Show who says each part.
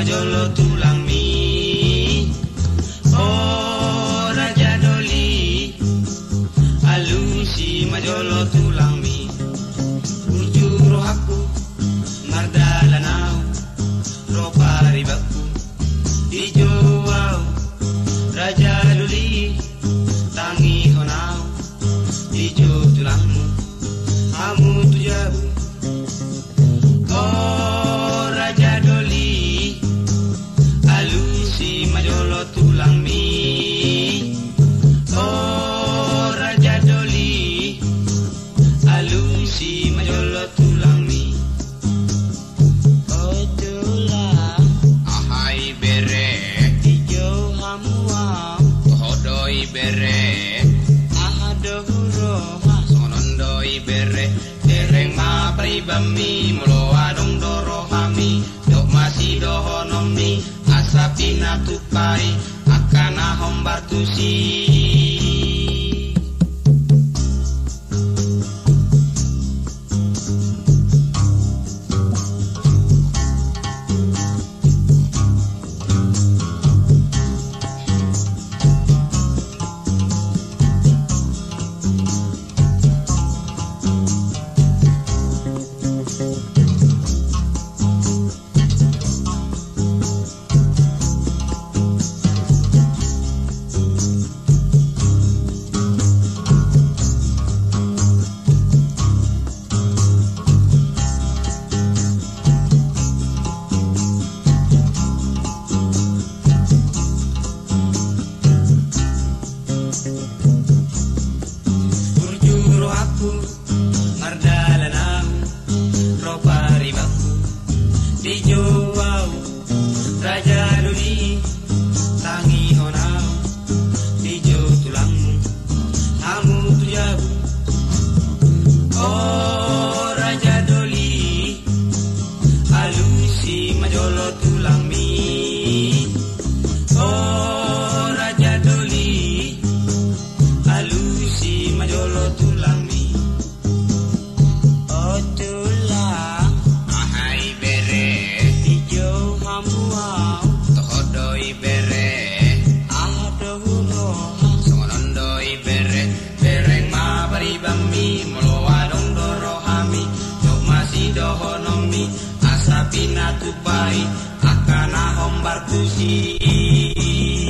Speaker 1: mayolo tú la bere dereng mapri bemi mulo adong doro hami dok masih dohonomi asapina tupai akan ahom bartusi sohonomdi asapina tupai akana ombar kusi.